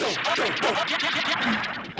走走走